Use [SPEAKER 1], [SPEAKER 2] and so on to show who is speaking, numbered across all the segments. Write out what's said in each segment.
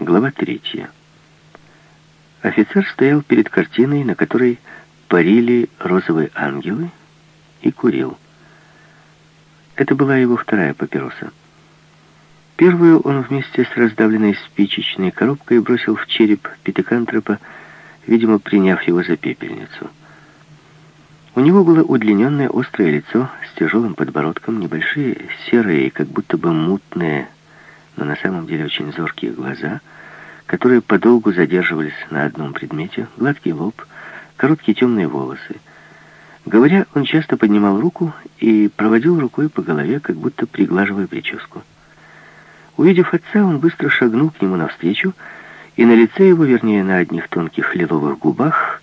[SPEAKER 1] Глава третья. Офицер стоял перед картиной, на которой парили розовые ангелы, и курил. Это была его вторая папироса. Первую он вместе с раздавленной спичечной коробкой бросил в череп пятикантропа, видимо, приняв его за пепельницу. У него было удлиненное острое лицо с тяжелым подбородком, небольшие серые, как будто бы мутные, но на самом деле очень зоркие глаза, которые подолгу задерживались на одном предмете, гладкий лоб, короткие темные волосы. Говоря, он часто поднимал руку и проводил рукой по голове, как будто приглаживая прическу. Увидев отца, он быстро шагнул к нему навстречу, и на лице его, вернее, на одних тонких лиловых губах,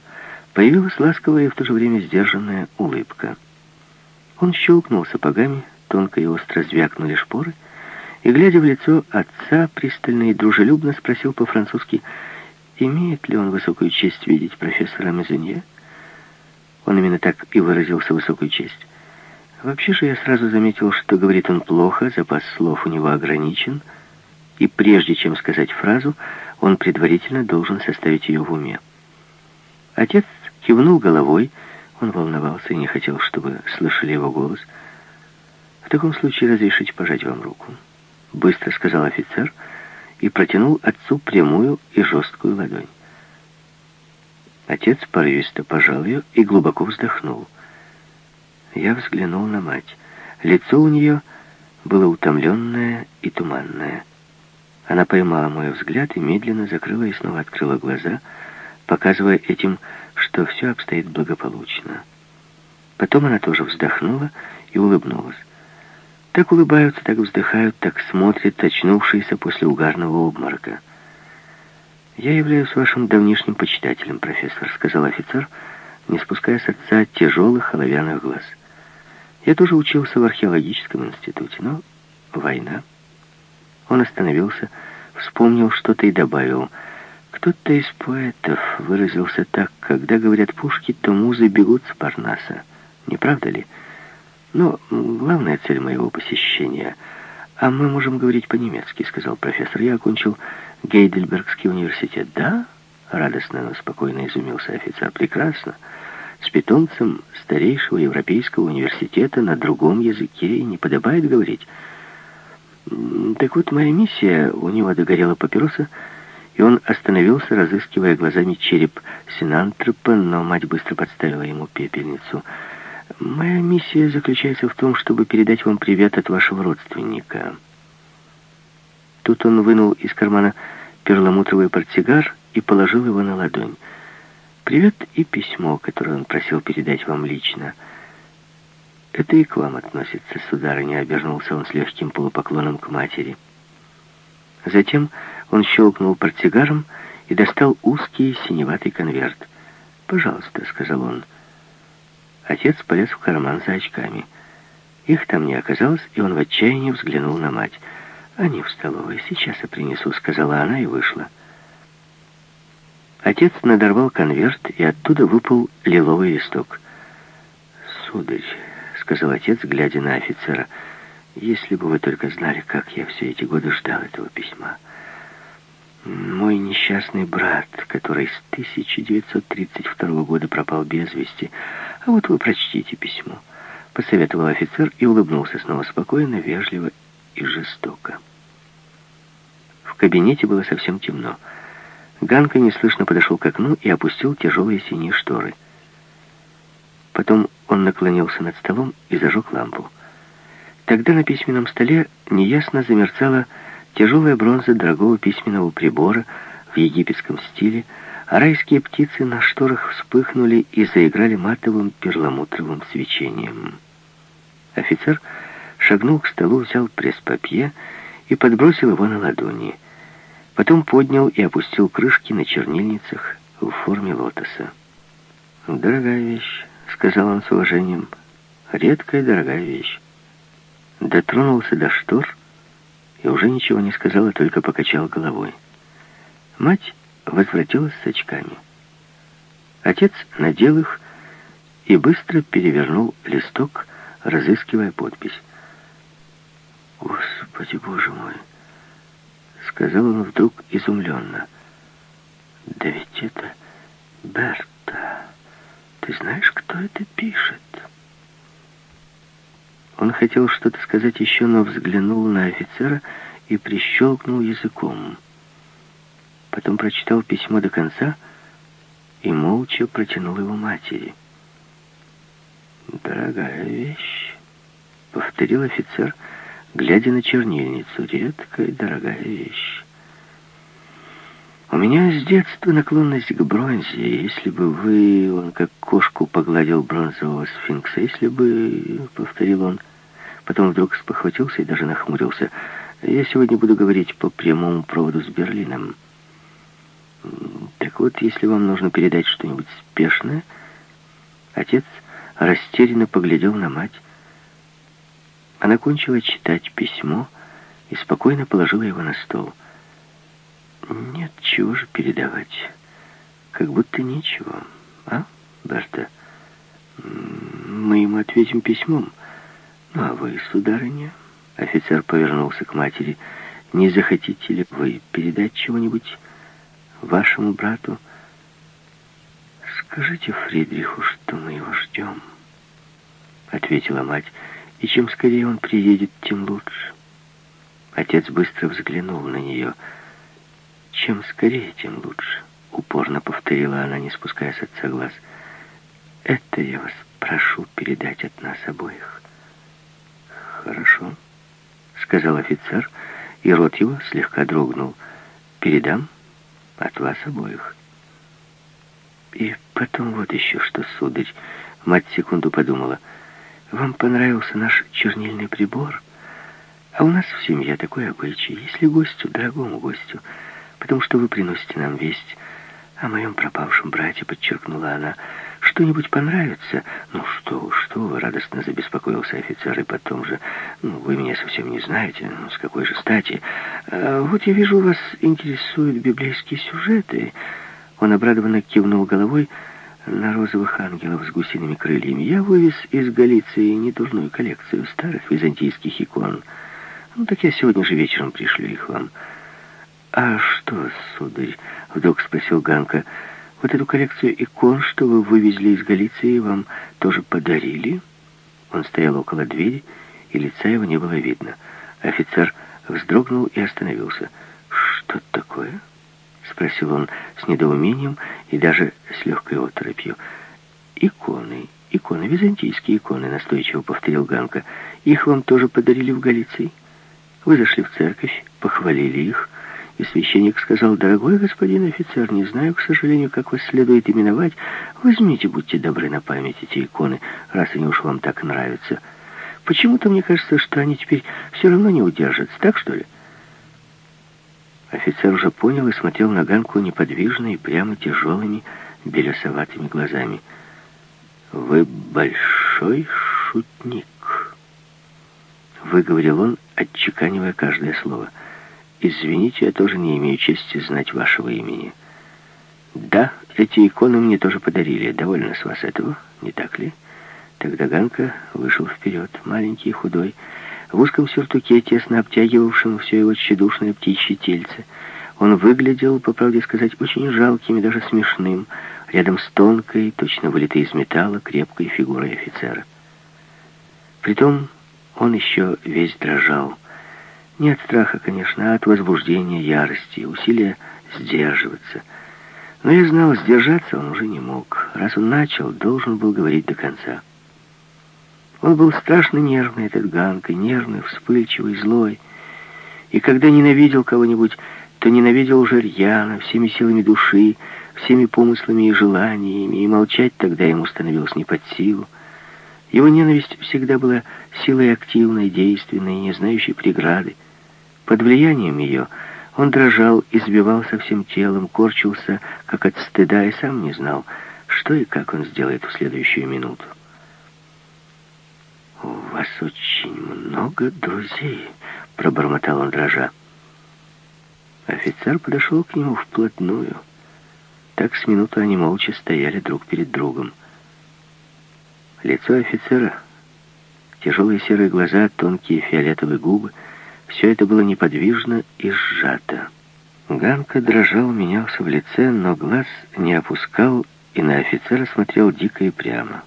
[SPEAKER 1] появилась ласковая и в то же время сдержанная улыбка. Он щелкнул сапогами, тонко и остро звякнули шпоры, и, глядя в лицо отца, пристально и дружелюбно спросил по-французски, имеет ли он высокую честь видеть профессора Мезенье. Он именно так и выразился «высокую честь». Вообще же я сразу заметил, что говорит он плохо, запас слов у него ограничен, и прежде чем сказать фразу, он предварительно должен составить ее в уме. Отец кивнул головой, он волновался и не хотел, чтобы слышали его голос. «В таком случае разрешите пожать вам руку» быстро сказал офицер и протянул отцу прямую и жесткую ладонь. Отец порывисто пожал ее и глубоко вздохнул. Я взглянул на мать. Лицо у нее было утомленное и туманное. Она поймала мой взгляд и медленно закрыла и снова открыла глаза, показывая этим, что все обстоит благополучно. Потом она тоже вздохнула и улыбнулась. Так улыбаются, так вздыхают, так смотрят, очнувшиеся после угарного обморока. «Я являюсь вашим давнишним почитателем, профессор», — сказал офицер, не спуская с отца тяжелых оловянных глаз. «Я тоже учился в археологическом институте, но война». Он остановился, вспомнил что-то и добавил. «Кто-то из поэтов выразился так, когда говорят пушки, то музы бегут с Парнаса. Не правда ли?» Но главная цель моего посещения... А мы можем говорить по-немецки, сказал профессор. Я окончил Гейдельбергский университет. Да? Радостно, но спокойно изумился офицер. Прекрасно. С питомцем старейшего европейского университета на другом языке и не подобает говорить. Так вот, моя миссия... У него догорела папироса, и он остановился, разыскивая глазами череп Синантропа, но мать быстро подставила ему пепельницу — Моя миссия заключается в том, чтобы передать вам привет от вашего родственника. Тут он вынул из кармана перламутровый портсигар и положил его на ладонь. Привет и письмо, которое он просил передать вам лично. Это и к вам относится, сударыня, обернулся он с легким полупоклоном к матери. Затем он щелкнул портсигаром и достал узкий синеватый конверт. «Пожалуйста», — сказал он, — Отец полез в карман за очками. Их там не оказалось, и он в отчаянии взглянул на мать. «Они в столовой. Сейчас я принесу», — сказала она и вышла. Отец надорвал конверт, и оттуда выпал лиловый листок. «Сударь», — сказал отец, глядя на офицера, — «если бы вы только знали, как я все эти годы ждал этого письма». Мой несчастный брат, который с 1932 года пропал без вести. А вот вы прочтите письмо. Посоветовал офицер и улыбнулся снова спокойно, вежливо и жестоко. В кабинете было совсем темно. Ганка неслышно подошел к окну и опустил тяжелые синие шторы. Потом он наклонился над столом и зажег лампу. Тогда на письменном столе неясно замерцала Тяжелая бронза дорогого письменного прибора в египетском стиле, райские птицы на шторах вспыхнули и заиграли матовым перламутровым свечением. Офицер шагнул к столу, взял пресс-папье и подбросил его на ладони. Потом поднял и опустил крышки на чернильницах в форме лотоса. «Дорогая вещь», — сказал он с уважением, — «редкая дорогая вещь». Дотронулся до штор и уже ничего не сказала, только покачал головой. Мать возвратилась с очками. Отец надел их и быстро перевернул листок, разыскивая подпись. «Господи, боже мой! Сказал он вдруг изумленно. «Да ведь это Берта. Ты знаешь, кто это пишет?» Он хотел что-то сказать еще, но взглянул на офицера и прищелкнул языком. Потом прочитал письмо до конца и молча протянул его матери. «Дорогая вещь», — повторил офицер, глядя на чернильницу. «Редкая дорогая вещь». У меня с детства наклонность к бронзе. Если бы вы, он как кошку погладил бронзового сфинкса, если бы, повторил он, потом вдруг спохватился и даже нахмурился. Я сегодня буду говорить по прямому проводу с Берлином. Так вот, если вам нужно передать что-нибудь спешное, отец растерянно поглядел на мать. Она кончила читать письмо и спокойно положила его на стол. Нет, чего же передавать? Как будто ничего. А, Берта? Мы ему ответим письмом. Ну, а вы, сударыня? Офицер повернулся к матери. Не захотите ли вы передать чего-нибудь вашему брату? Скажите Фридриху, что мы его ждем, ответила мать. И чем скорее он приедет, тем лучше. Отец быстро взглянул на нее. «Чем скорее, тем лучше», — упорно повторила она, не спуская с отца глаз. «Это я вас прошу передать от нас обоих». «Хорошо», — сказал офицер, и рот его слегка дрогнул. «Передам от вас обоих». «И потом вот еще что, сударь», — мать секунду подумала. «Вам понравился наш чернильный прибор?» А у нас в семье такой обычай. Если гостю, дорогому гостю, потому что вы приносите нам весть о моем пропавшем брате, подчеркнула она. Что-нибудь понравится? Ну что что вы, радостно забеспокоился офицер, и потом же, ну, вы меня совсем не знаете, ну, с какой же стати? А, вот я вижу, вас интересуют библейские сюжеты. Он обрадованно кивнул головой на розовых ангелов с гусиными крыльями. Я вывез из Галиции недурную коллекцию старых византийских икон. Ну, так я сегодня же вечером пришлю их вам. «А что, сударь?» — вдруг спросил Ганка. «Вот эту коллекцию икон, что вы вывезли из Галиции, вам тоже подарили?» Он стоял около двери, и лица его не было видно. Офицер вздрогнул и остановился. «Что такое?» — спросил он с недоумением и даже с легкой оторопью. «Иконы, иконы, византийские иконы», — настойчиво повторил Ганка. «Их вам тоже подарили в Галиции? Вы зашли в церковь, похвалили их». И священник сказал, «Дорогой господин офицер, не знаю, к сожалению, как вас следует именовать. Возьмите, будьте добры на память эти иконы, раз они уж вам так нравятся. Почему-то мне кажется, что они теперь все равно не удержатся, так что ли?» Офицер уже понял и смотрел на Ганку неподвижно и прямо тяжелыми белесоватыми глазами. «Вы большой шутник», — выговорил он, отчеканивая каждое слово — Извините, я тоже не имею чести знать вашего имени. Да, эти иконы мне тоже подарили. Довольно с вас этого, не так ли? Тогда Ганка вышел вперед, маленький и худой, в узком сюртуке, тесно обтягивавшем все его тщедушное птичье тельце. Он выглядел, по правде сказать, очень жалким и даже смешным, рядом с тонкой, точно вылитой из металла, крепкой фигурой офицера. Притом он еще весь дрожал, не от страха, конечно, а от возбуждения, ярости, усилия сдерживаться. Но я знал, сдержаться он уже не мог. Раз он начал, должен был говорить до конца. Он был страшно нервный, этот Ганка, нервный, вспыльчивый, злой. И когда ненавидел кого-нибудь, то ненавидел уже рьяно, всеми силами души, всеми помыслами и желаниями, и молчать тогда ему становилось не под силу. Его ненависть всегда была силой активной, действенной, не знающей преграды. Под влиянием ее он дрожал, избивался всем телом, корчился, как от стыда, и сам не знал, что и как он сделает в следующую минуту. «У вас очень много друзей», — пробормотал он, дрожа. Офицер подошел к нему вплотную. Так с минуту они молча стояли друг перед другом. Лицо офицера, тяжелые серые глаза, тонкие фиолетовые губы — Все это было неподвижно и сжато. Ганка дрожал, менялся в лице, но глаз не опускал и на офицера смотрел дико и прямо.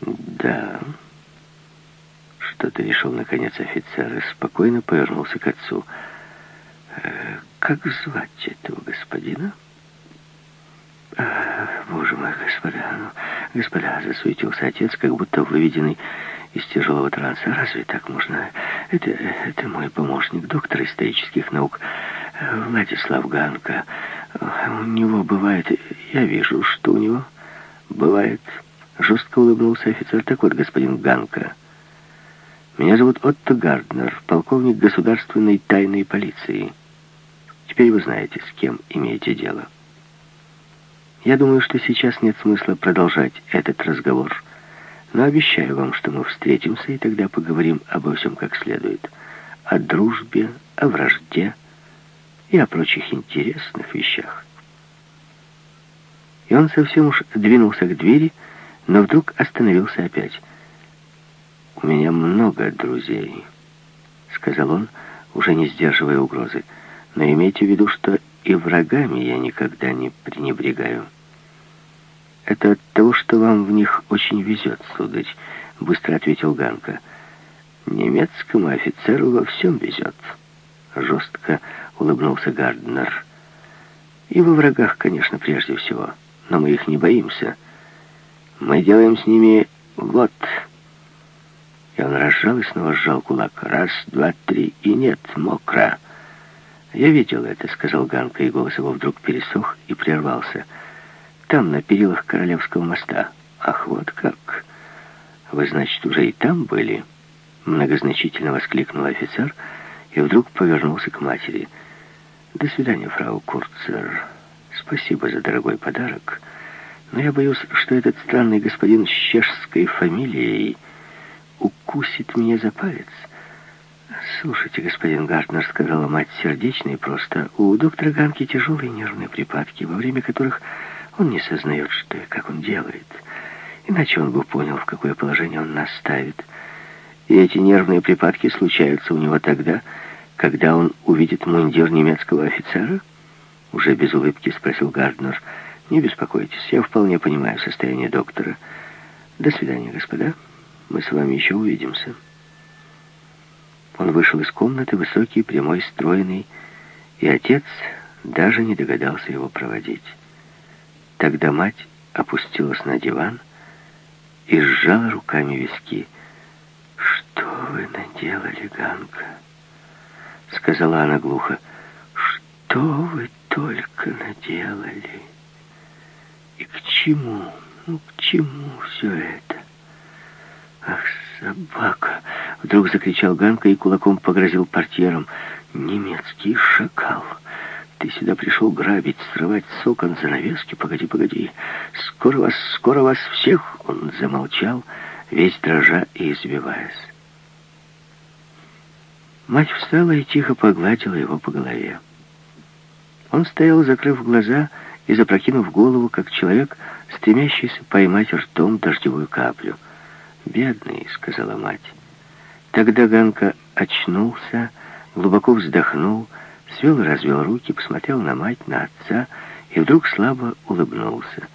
[SPEAKER 1] «Да...» Что-то решил, наконец, офицер и спокойно повернулся к отцу. «Э, «Как звать этого господина?» «Боже мой, господа, ну, господа!» — засуетился отец, как будто выведенный из тяжелого транса. «Разве так можно? Это, это мой помощник, доктор исторических наук, Владислав Ганка. У него бывает... Я вижу, что у него бывает...» Жестко улыбнулся офицер. «Так вот, господин Ганка, меня зовут Отто Гарднер, полковник государственной тайной полиции. Теперь вы знаете, с кем имеете дело». Я думаю, что сейчас нет смысла продолжать этот разговор, но обещаю вам, что мы встретимся, и тогда поговорим обо всем как следует. О дружбе, о вражде и о прочих интересных вещах. И он совсем уж двинулся к двери, но вдруг остановился опять. «У меня много друзей», — сказал он, уже не сдерживая угрозы. «Но имейте в виду, что и врагами я никогда не пренебрегаю. Это от того, что вам в них очень везет, сударь, быстро ответил Ганка. Немецкому офицеру во всем везет. Жестко улыбнулся Гарднер. И во врагах, конечно, прежде всего. Но мы их не боимся. Мы делаем с ними вот. И он разжал и снова сжал кулак. Раз, два, три, и нет, мокро. «Я видел это», — сказал Ганка, и голос его вдруг пересох и прервался. «Там, на перилах Королевского моста». «Ах, вот как! Вы, значит, уже и там были?» Многозначительно воскликнул офицер и вдруг повернулся к матери. «До свидания, фрау Курцер. Спасибо за дорогой подарок. Но я боюсь, что этот странный господин с чешской фамилией укусит меня за палец». «Слушайте, господин Гартнер», — сказала мать сердечно и просто, «у доктора Ганки тяжелые нервные припадки, во время которых он не сознает, что и как он делает. Иначе он бы понял, в какое положение он нас ставит. И эти нервные припадки случаются у него тогда, когда он увидит мундир немецкого офицера?» Уже без улыбки спросил Гарднер. «Не беспокойтесь, я вполне понимаю состояние доктора. До свидания, господа. Мы с вами еще увидимся». Он вышел из комнаты, высокий, прямой, стройный, и отец даже не догадался его проводить. Тогда мать опустилась на диван и сжала руками виски. «Что вы наделали, Ганка?» — сказала она глухо. «Что вы только наделали? И к чему, ну, к чему все это? Ах, собака!» Вдруг закричал Ганка и кулаком погрозил портьером. «Немецкий шакал! Ты сюда пришел грабить, срывать с окон занавески? Погоди, погоди! Скоро вас, скоро вас всех!» Он замолчал, весь дрожа и избиваясь. Мать встала и тихо погладила его по голове. Он стоял, закрыв глаза и запрокинув голову, как человек, стремящийся поймать ртом дождевую каплю. «Бедный», — сказала мать. Тогда Ганка очнулся, глубоко вздохнул, свел развел руки, посмотрел на мать, на отца и вдруг слабо улыбнулся.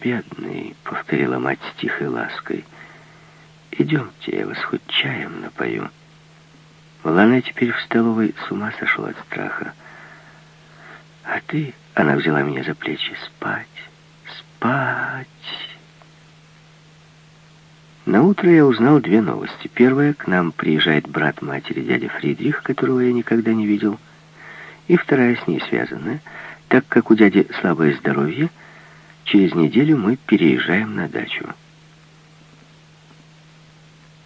[SPEAKER 1] «Бедный», — повторила мать с тихой лаской, — «идемте, я вас хоть чаем напою». Лана теперь в столовой с ума сошла от страха. «А ты...» — она взяла меня за плечи. «Спать, спать!» На утро я узнал две новости. Первая, к нам приезжает брат матери, дядя Фридрих, которого я никогда не видел. И вторая с ней связанная. Так как у дяди слабое здоровье, через неделю мы переезжаем на дачу.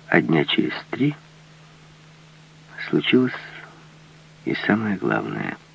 [SPEAKER 1] А дня через три случилось и самое главное —